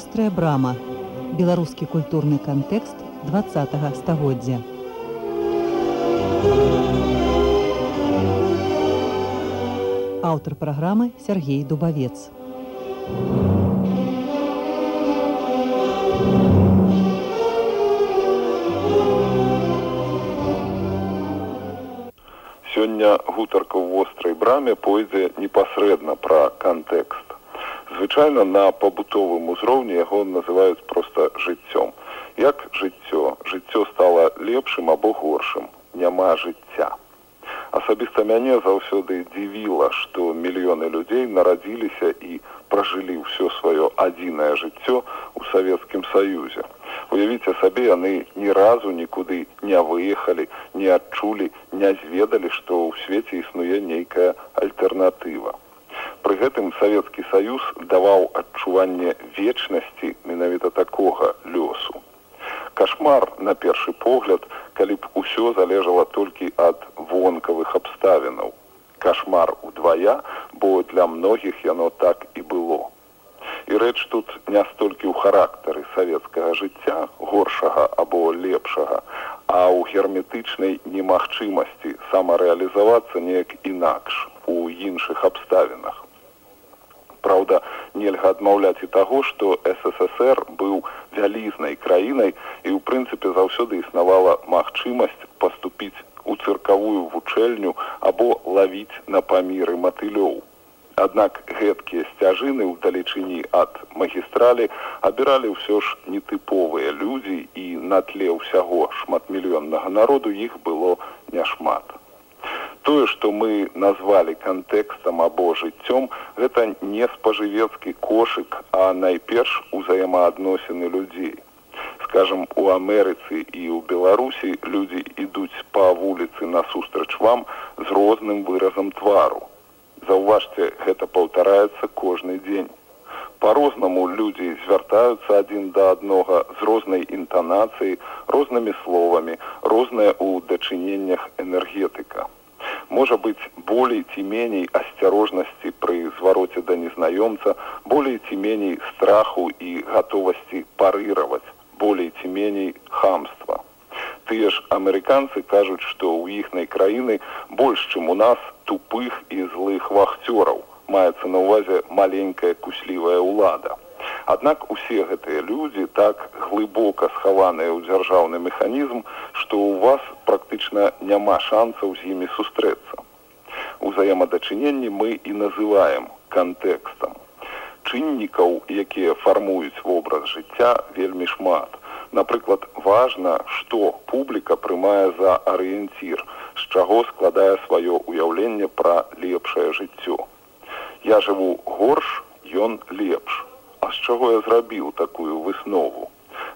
вострая брама беларускі культурны кантэкст два стагоддзя. Аўтар праграмы Сергей дубавец. Сёння гутарка ў вострай браме пойдзе непасрэдна пра кантэкст звычайна на пабутовым узроўні яго называюць проста жыццём як жыццё? Жыццё стала лепшым або горшым. Няма жыцця. Асабіста мяне заўсёды дзівіла што мільёны людзей нарадзіліся і пражылі ўсё сваё адзінае жыццё ў савецкім саюзе. Уявіце сабе яны ні разу нікуды не выехалі не адчулі не зведалі што ў свеце існуе нейкая альтэрнатыва Пры гэтым савецкі саюз даваў адчуванне вечнасці менавіта такога лёсу. Кашмар на першы погляд, калі б усё залежала толькі ад вонкавых абставінаў. Кашмар удвая, бо для многіх яно так і было. І рэч тут не столькі ў характары савецкага жыцця горшага або лепшага, а ў герметычнай немагчымасці самарэалізавацца неяк інакш у іншых абставінах. Праўда, нельга адмаўляць і таго, што ССР быў вялізнай краінай і ў прынцыпе заўсёды існавала магчымасць паступіць у цыркавую вучэльню або лавіць на паміры матылёў. Аднак гэткія сцяжыны ў далечыні ад магістралі абіралі ўсё ж нетыповыя людзі і на тле ўсяго шматмільённага народу іх было няшмат тое что мы назвалі кантэкстам або жыццём. Гэта не спажывецкі кошык а найперш узаемаадносіны людзей скажем у амерыцы і ў беларусі людзі ідуць па вуліцы насустрач вам з розным выразам твару заўважце гэта паўтараецца кожны дзень по-рознаму людзі звяртаюцца адзін да аднога з рознай інтанацыяй рознымі словамі розная ў дачыненнях энергетыка можа быць болей ці меней асцярожнасці пры звароце да незнаёмца болей ці меней страху і гатовасці парыраваць болей ці меней хамства. Тыя ж амерыканцы кажуць што ў іхнай краіны больш чым у нас тупых і злых вахцёраў маецца на ўвазе маленькая куслівая ўлада Аднак усе гэтыя людзі так глыбока схаваныя ў дзяржаўны механізм, што ў вас практычна няма шансаў з імі сустрэцца. Узаемадачыненні мы і называем кантэкстам. Чыннікаў, якія фармуюць вобраз жыцця вельмі шмат. Напрыклад, важна, што публіка прымае за арыенцір, з чаго складае сваё ўяўленне пра лепшае жыццё. Я жыву горш, ён лепш з чаго я зрабіў такую выснову?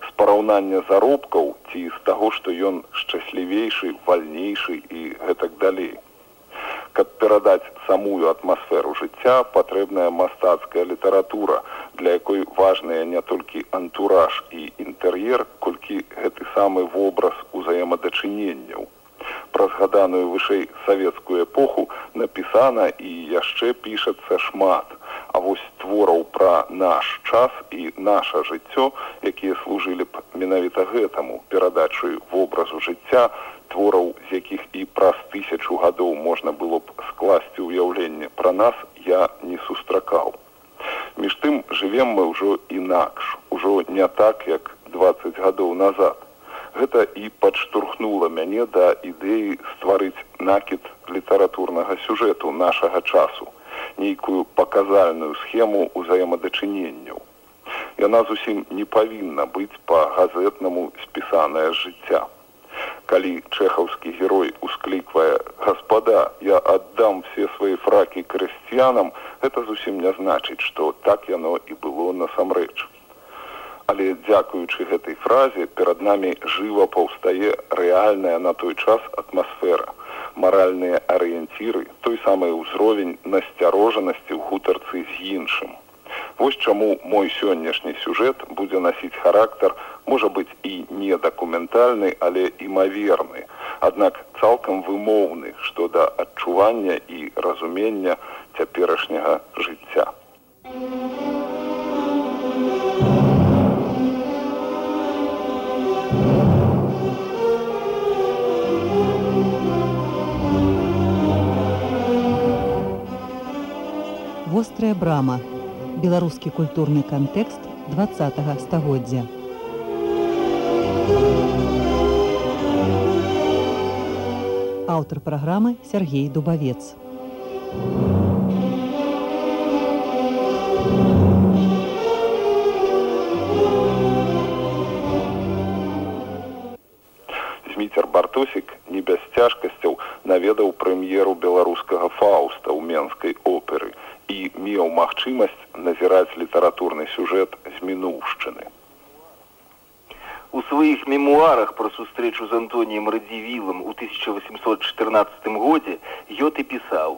З параўнання заробкаў ці з таго што ён шчаслівейшы вальнейшы і гэтак далей. Каб перадаць самую атмасферу жыцця патрэбная мастацкая літаратура для якой важныя не толькі антураж і інтэр'ер колькі гэты самы вобраз узаемадачыненняў. Пра згаданую вышэй савецкую эпоху напісана і яшчэ пішацца шмат А вось твораў пра наш час і наше жыццё, якія служылі б менавіта гэтаму перадачу вобразу жыцця, твораў, з якіх і праз тысячу гадоў можна было б скласці ўяўленне пра нас я не сустракаў. Між тым жывем мы ўжо інакш, ужо не так, як 20 гадоў назад. Гэта і падштурхнула мяне да ідэі стварыць накід літаратурнага сюжэту нашага часу нейкую паказальную схему ўзаемадачыненняў. Яна зусім не павінна быць па-газетнаму спісаная жыцця. Калі чэхаўскі герой ускліквае гаспада, я аддам все свае фракі крысціянам, гэта зусім не значыць, што так яно і было насамрэч. Але дзякуючы гэтай фразе перад намі жыва паўстае рэальная на той час атмасфера маральныя арыенціры той самы ўзровень насцярожанасці ў гутарцы з іншым. Вось чаму мой сённяшні сюжэт будзе насіць характар можа быць і не дакументальны, але імаверны, аднак цалкам вымоўны што да адчування і разумення цяперашняга жыцця. Thank you. Вострая брама беларускі культурны кантэкст два стагоддзя. Аўтар праграмы Сергей дубавец. Зміцер бартосік не без цяжкасцяў наведаў прэм'еру беларускага фауста ў менскай оперы і меў магчымасць назіраць літаратурны сюжэт з мінуўшчыны. У сваіх мемуарах пра сустрэчу з Антоніем Радзівілам у 1814 годзе Йоты пісаў: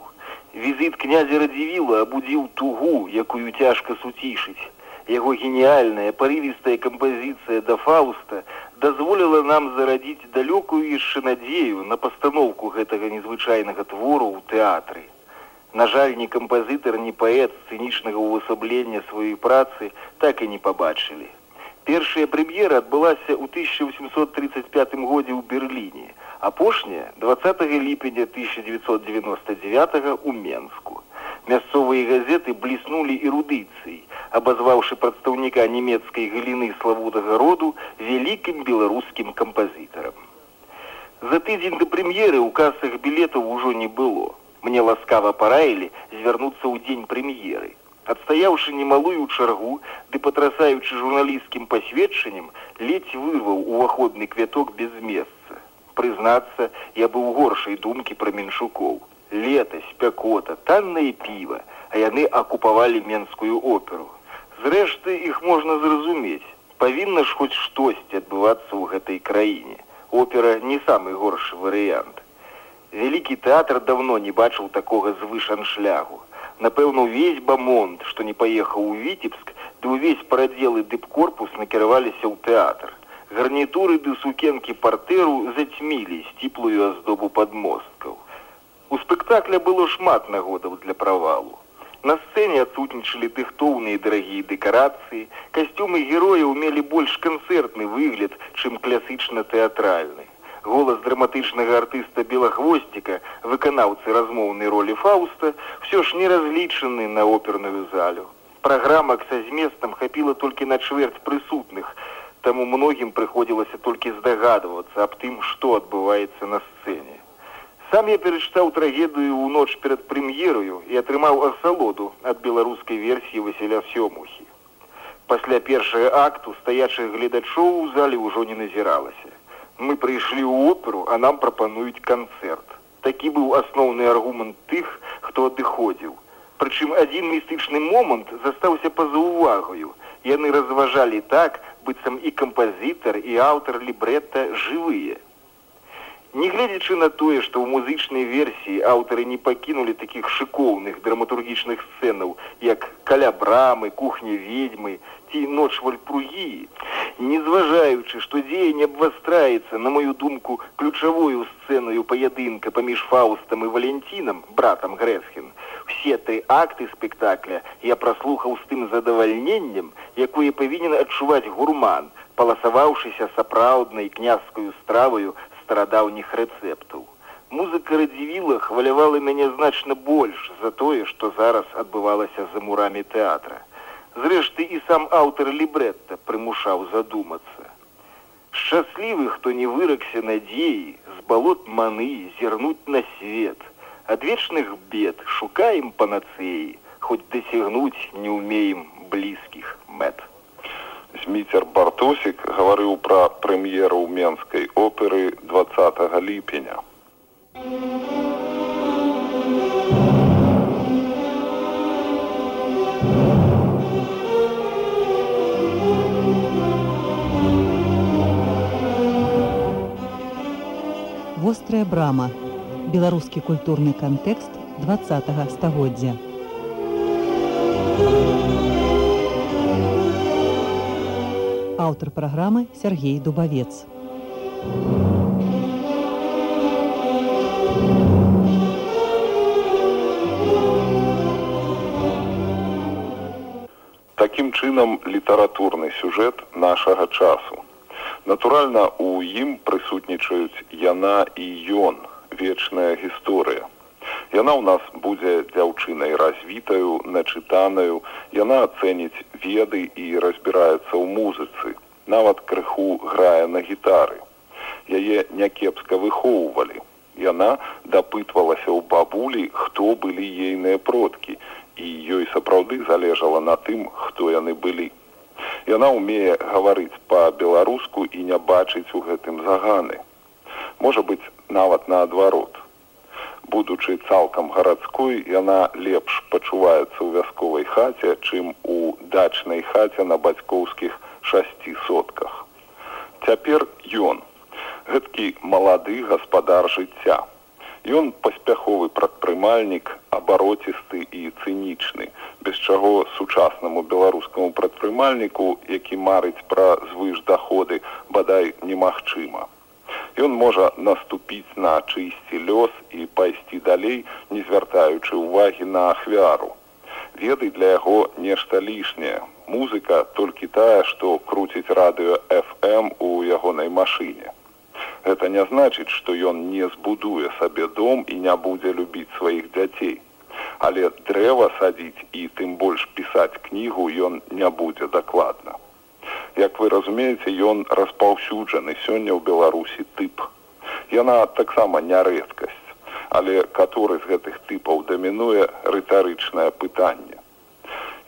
Візіт князя Радзівіла абудзіў тугу, якую цяжка суцішыць. Яго геніяльная парывістая кампазіцыя да фауста дазволіла нам зарадзіць далёкую яшчэ надзею на пастаноўку гэтага незвычайнага твору ў тэатры. На жаль, ні кампазітар, ні паэт сцэнічнага ўвасаблення сваёй працы так і не пабачылі. Першая прэм'ера адбылася ў 1835 годзе ў Берліне, апошняя 20 ліпеня 1999 у Менску. Мясцовыя газеты бліснулі эрудыцыяй, абазваўшы прадстаўніка нямецкай галіны славутага роду вялікім беларускім кампазітарам. За тыдзень да прэм'еры ў касах білетаў ужо не было мне ласкава параілі звярнуцца ў дзень прэм'еры. Адстаяўшы немалую чаргу, ды патрасаючы журналісцкім пасведчаннем, ледзь вырваў уваходны квяток без месца. Прызнацца, я быў горшай думкі пра меншукоў. Летась, пякота, таннае піва, а яны акупавалі менскую оперу. Зрэшты, іх можна зразумець. Павінна ж хоць штосьці адбывацца ў гэтай краіне. Опера не самы горшы варыянт. Вялікі тэатр давно не бачыў такога звышаншлягу. Напэўна, увесь бамонт, што не паехаў у віцебск, ды ўвесь парадзелы дыпкорпус накіраваліся ў тэатр. Гарнітуры ды сукенкі партэру зацьмілі сціплую аздобу падмосткаў. У спектакля было шмат нагодаў для правалу. На сцэне адсутнічалі тыхтоўныя дарагія дэкарацыі, касцюмы герояў мелі больш канцэртны выгляд, чым класычна тэатральны голас драматычнага артыста белахвосціка выканаўцы размоўнай ролі фауста все ж не разлічаны на оперную залю. Праграмак са зместам хапіла толькі на чвэрць прысутных таму многім прыходзілася толькі здагадвацца аб тым што адбываецца на сцэне. Сам я перачытаў трагедыю ў ноч перад прэм'ерою і атрымаў асалоду ад беларускай версіі васіля сёмухі. Пасля першага акту стаячых гледачоў у зале ўжо не назіралася мы прыйшлі ў оперу, а нам прапануюць канцэрт. Такі быў асноўны аргумент тых, хто адыходзіў. Прычым адзін містычны момант застаўся па-за ўвагаю. Яны разважалі так, быццам і кампазітар і аўтар лібрета жывыя. Негледзячы на тое, што ў музычнай версіі аўтары не пакінулі такіх шыкоўных драматургічных сцэнаў, як каля брамы, кухня ведьмы ці ноч вальпругі, не зважаючы, што дзеянне абвастраецца, на маю думку, ключавую сцэнаю паядынка паміж фаустам і валентинам, братам Грэсхін, все тры акты спектакля я праслухаў з тым задавальненнем, якое павінен адчуваць гурман, паласаваўшыся сапраўднай княскую страваю старадаўніх рэцэптаў. Музыка радзівіла хвалявала мяне значна больш за тое, што зараз адбывалася за мурамі тэатра. Зрэшты і сам аўтар лібрэтта прымушаў задумацца. Шчаслівы, хто не выракся надзеі, з балот маны зірнуць на свет. Ад вечных бед шукаем панацеі, хоць дасягнуць не ўмеем блізкіх мэт. Зміцер Бартосік гаварыў пра прэм'еру ў менскай оперы 20 ліпеня. Вострая брама. Беларускі культурны кантэкст 20 стагоддзя. аўтар праграмы Сергей Дубавец. Такім чынам літаратурны сюжэт нашага часу. Натуральна, у ім прысутнічаюць яна і ён, вечная гісторыя. Яна ў нас будзе дзяўчынай развітаю, начытанаю, яна цэніць веды і разбіраецца ў музыцы. Нават крыху грае на гітары. Яе някепска выхоўвалі. Яна дапытвалася ў бабулі, хто былі ейныя продкі, і ёй сапраўды залежала на тым, хто яны былі. Яна ўмее гаварыць па-беларуску і не бачыць у гэтым заганы. Можа быць, нават наадварот. Будучы цалкам гарадской яна лепш пачуваецца ў вясковай хаце чым у дачнай хаце на бацькоўскіх шасці сотках. Цяпер ён гэткі малады гаспадар жыцця ён паспяховы прадпрымальнік абароцісты і цынічны без чаго сучаснаму беларускаму прадпрымальніку які марыць пра звышдаходы бадай немагчыма Ён можа наступіць на чысці лёс і пайсці далей, не звяртаючы ўвагі на ахвяру. Веды для яго нешта лішняе. Музыка толькі тая, што круціць радыё FM у ягонай машыне. Гэта не значыць, што ён не збудуе сабе дом і не будзе любіць сваіх дзяцей. Але дрэва садзіць і тым больш пісаць кнігу ён не будзе дакладна як вы разумееце ён распаўсюджаны сёння ў беларусі тып яна таксама не рэдкасць але который з гэтых тыпаў дамінуе рытарычнае пытанне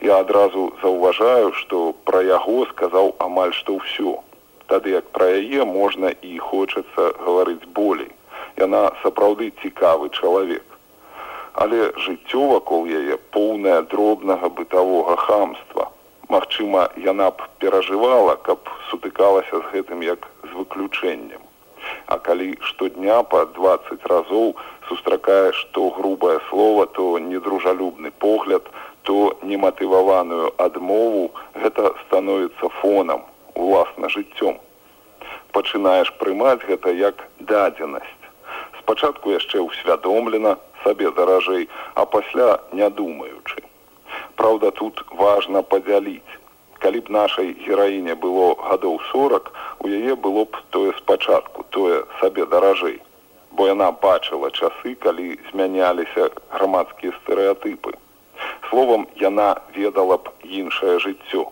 я адразу заўважаю што пра яго сказаў амаль што ўсё тады як пра яе можна і хочацца гаварыць болей. Яна сапраўды цікавы чалавек. Але жыццё вакол яе поўнае дробнага бытавога хамства. Магчыма, яна б перажывала, каб сутыкалася з гэтым як з выключэннем. А калі штодня па 20 разоў сустракае што грубае слово, то недружалюбны погляд, то нематываваную адмову гэта становіцца фонам уласна жыццём. Пачынаеш прымаць гэта як дадзенасць. Спачатку яшчэ ўсвядомлена сабе даражэй, а пасля не думаючы. Праўда, тут важна падзяліць. Калі б нашай гераіне было гадоў 40, у яе было б тое спачатку, тое сабе даражэй. Бо яна бачыла часы, калі змяняліся грамадскія стэеатыпы. Словам, яна ведала б іншае жыццё.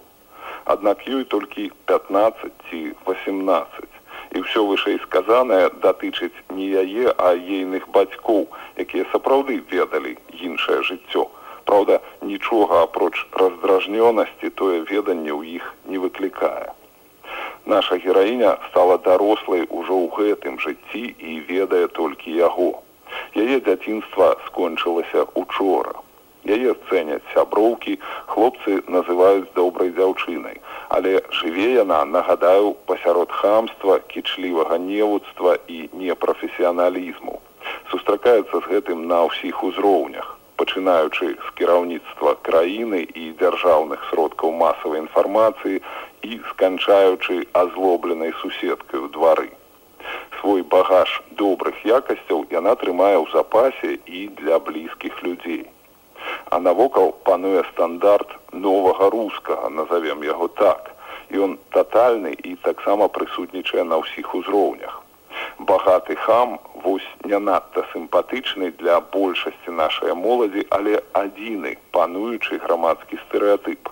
Аднак ёй толькі 15 ці 18. І ўсё вышэй сказанае датычыць не яе, а ейных бацькоў, якія сапраўды ведалі іншае жыццё Праўда, нічога апроч раздражнёнасці тое веданне ў іх не выклікае. Наша гераіня стала дарослай ужо ў гэтым жыцці і ведае толькі яго. Яе дзяцінства скончылася учора. Яе цэняць сяброўкі, хлопцы называюць добрай дзяўчынай, але жыве яна, нагадаю, пасярод хамства, кічлівага невуцтва і непрафесіяналізму. Сустракаецца з гэтым на ўсіх узроўнях пачынаючы з кіраўніцтва краіны і дзяржаўных сродкаў масавай інфармацыі і сканчаючы азлобленай суседкай у двары. Свой багаж добрых якасцяў яна трымае ў запасе і для блізкіх людзей. А навокал пануе стандарт новага рускага, назовем яго так. Ён татальны і таксама прысутнічае на ўсіх узроўнях багаты хам вось не надта сімпатычны для большасці нашай моладзі, але адзіны пануючы грамадскі стэеатып.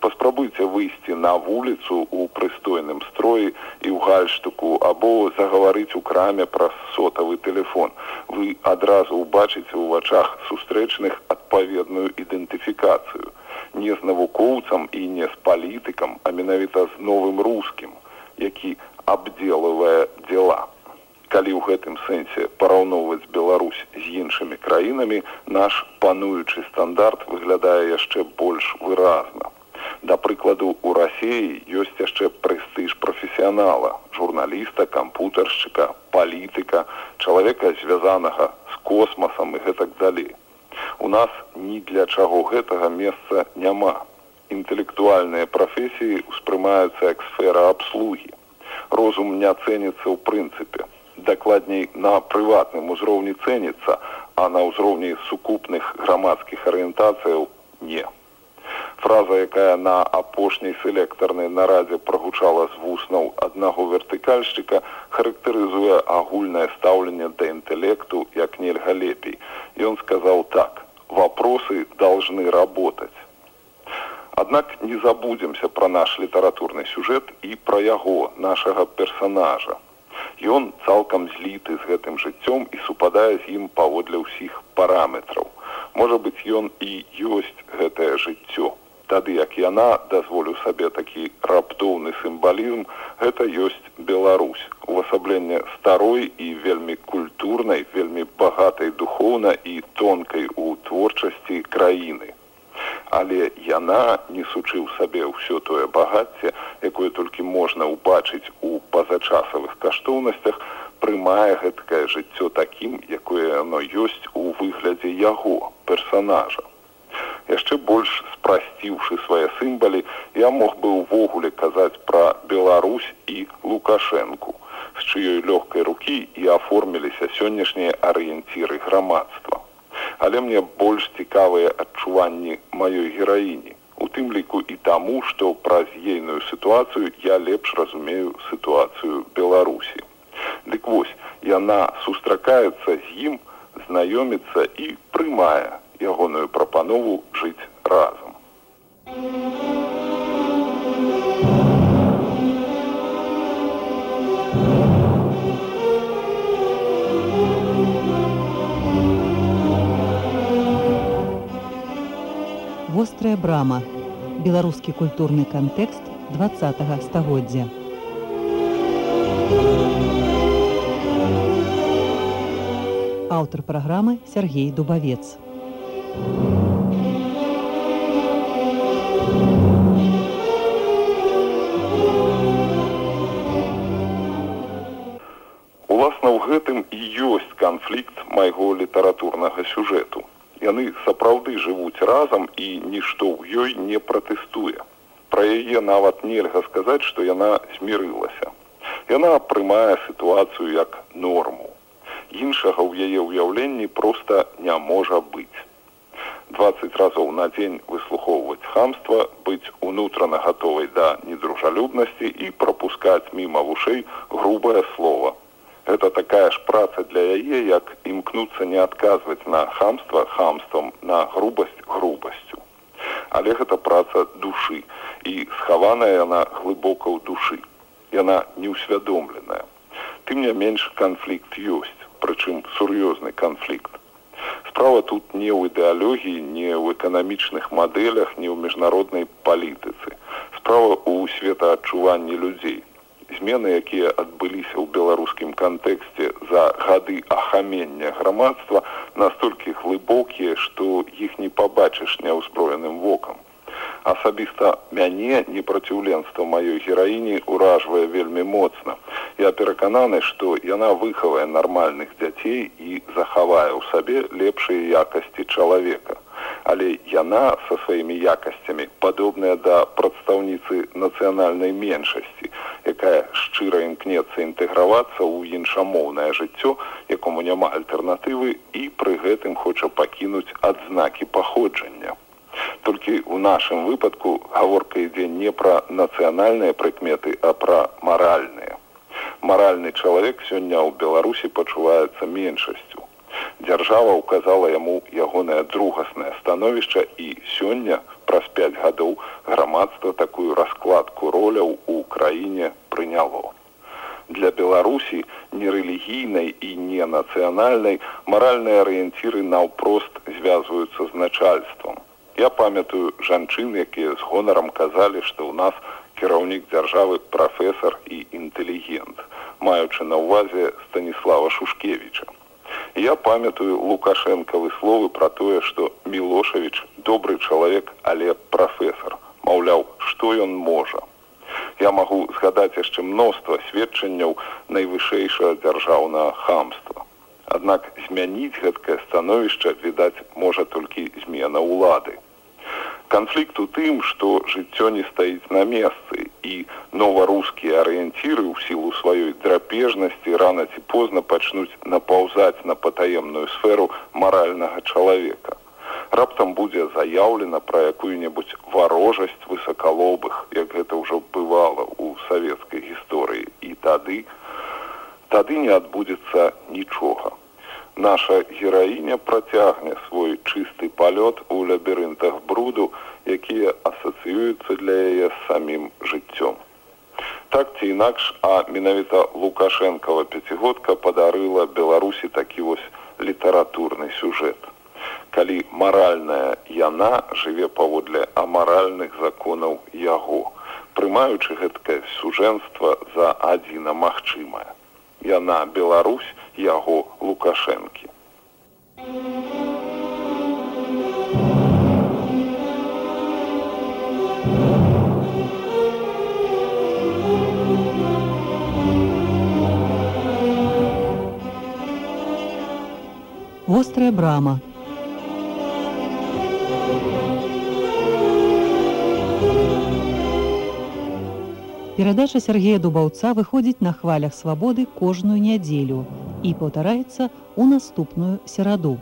Паспрабуйце выйсці на вуліцу ў прыстойным строі і ў гальштуку або загаварыць у краме праз сотавы телефон. Вы адразу ўбачыце ў вачах сустрэчных адпаведную ідэнтыфікацыю. Не з навукоўцам і не з палітыкам, а менавіта з новым рускім, які абдзелывае дзела калі ў гэтым сэнсе параўноўваць Беларусь з іншымі краінамі, наш пануючы стандарт выглядае яшчэ больш выразна. Да прыкладу, у рассеі ёсць яшчэ прэстыж прафесіянала, журналіста, кампутаршчыка, палітыка, чалавека звязанага з космасам і гэтак далей. У нас ні для чаго гэтага месца няма. Інтэлектуальныя прафесіі ўспрымаюцца як сфера абслугі. Розум не цэніцца ў прынцыпе дакладней на прыватным узроўні цэніцца, а на ўзроўні сукупных грамадскіх арыентацыяў не фраза якая на апошняй селектарнай нарадзе прагучала з вуснаў аднаго вертыкальшчыка характарызуе агульнае стаўленне да інтэлекту як нельга лепей ён сказаў так вопросы должны работать Аднак не забудземся пра наш літаратурны сюжэт і пра яго нашага персонажа. Ён цалкам зліты з гэтым жыццём і супадае з ім паводле ўсіх параметраў. Можа быць, ён і ёсць гэтае жыццё. Тады як яна дазволю сабе такі раптоўны сімвалізм, гэта ёсць Беларусь, увасабленне старой і вельмі культурнай, вельмі багатай духоўна і тонкай у творчасці краіны. Але яна несучы ў сабе ўсё тое багацце якое толькі можна ўбачыць у пазачасавых каштоўнасцях прымае гэткае жыццё такім якое яно ёсць у выглядзе яго персонажа яшчэ больш спрасціўшы свае сімбалі я мог бы ўвогуле казаць пра беларусь і лукашэнку з чыёй лёгкай рукі і аформіліся сённяшнія арыенціры грамадства. Але мне больш цікавыя адчуванні маёй гераіні у тым ліку і таму што праз ейную сітуацыю я лепш разумею сітуацыю беларусі. Дык вось яна сустракаецца з ім знаёміцца і прымае ягоную прапанову жыць разам. Вострая брама. Беларускі культурны кантэкст два стагоддзя. Аўтар праграмы Сергей дубавец канфлікт майго літаратурнага сюжэту яны сапраўды жывуць разам і нішто ў ёй не пратэстуе. Пра яе нават нельга сказаць, што яна змірылася. Яна прымае сітуацыю як норму. Іншага ў яе ўяўленні проста не можа быць. 20 разоў на дзень выслухоўваць хамства, быць унутрана гатовай да недружалюбнасці і прапускаць міма вушэй грубае слово гэта такая ж праца для яе як імкнуцца не адказваць на хамства хамствам на грубасць грубасцю. Але гэта праца душы і схаваная яна глыбока ў душы. Яна неўсвядомленая. Тым не менш канфлікт ёсць прычым сур'ёзны канфлікт. Справа тут не ў ідэалогіі не ў эканамічных мадэлях не ў міжнароднай палітыцы. Справа ў светаадчуванні людзей змены якія адбыліся ў беларускім кантэксце за гады ахамення грамадства настолькі глыбокія што іх не пабачыш няўзброеным вокам. Асабіста мяне непраціўленства маёй гераіні ўражвае вельмі моцна. Я перакананы што яна выхавае нармальных дзяцей і захавае ў сабе лепшыя якасці чалавека але яна са сваімі якасцямі падобная да прадстаўніцы нацыянальнай меншасці якая шчыра імкнецца інтэгравацца ў іншамоўнае жыццё якому няма альтэрнатывы і пры гэтым хоча пакінуць адзнакі паходжання. Толькі ў нашым выпадку гаворка ідзе не пра нацыянальныя прыкметы а пра маральныя. Маральны чалавек сёння ў беларусі пачуваецца меншасцю дзяржава ўказала яму ягонае другаснае становішча і сёння праз пяць гадоў грамадства такую раскладку роляў у краіне прыняло. Для беларусі нерэлігійнай і не нацыянальнай маральныя арыенціры наўпрост звязваюцца з начальствам. Я памятаю жанчын якія з гонарам казалі што ў нас кіраўнік дзяржавы прафесор і інтэлігент маючы на ўвазе станіслава шушкевича я памятаю лукашэнкавы словы пра тое што мілошавіч добры чалавек але прафесор маўляў што ён можа? Я магу згадаць яшчэ мноства сведчанняў найвышэйшага дзяржаўнага хамства. Аднак змяніць гэткае становішча відаць можа толькі змена ўлады канфлікт у тым што жыццё не стаіць на месцы і новорускія арыенціры ў сілу сваёй драпежнасці рана ці позна пачнуць напаўзаць на патаемную сферу маральнага чалавека. Раптам будзе заяўлена пра якую-небудзь варожасць высакалобых як гэта ўжо бывала ў савецкай гісторыі. І тады тады не адбудзецца нічога наша гераіня працягне свой чысты палёт у лабірынтах бруду якія асацыююцца для яе з самім жыццём. Так ці інакш, а менавіта Лукашэнкава пяцігодка падарыла Беларусі такі вось літаратурны сюжэт. Калі маральная яна жыве паводле амаральных законаў яго, прымаючы гэткае сужэнства за адзіна магчымае. Яна Беларусь яго Лукашэнкі. Вострая брама. Перадача Сергея Дубаўца выходзіць на хвалях свабоды кожную нядзелю і паўтараецца ў наступную сераду.